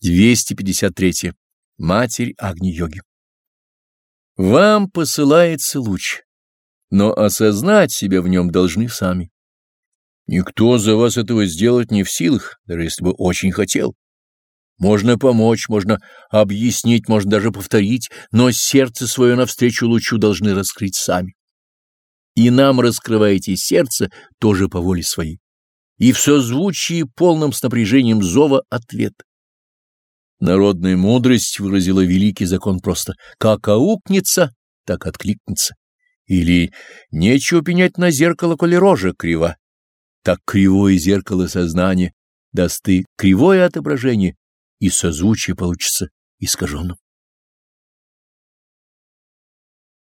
253. Матерь Агни-йоги. Вам посылается луч, но осознать себя в нем должны сами. Никто за вас этого сделать не в силах, даже если бы очень хотел. Можно помочь, можно объяснить, можно даже повторить, но сердце свое навстречу лучу должны раскрыть сами. И нам раскрываете сердце тоже по воле своей. И в созвучии полным с напряжением зова ответ. Народная мудрость выразила великий закон просто «как аукнется, так откликнется». Или «нечего пенять на зеркало, коли рожа крива». Так кривое зеркало сознания даст ты кривое отображение, и созвучие получится искаженным.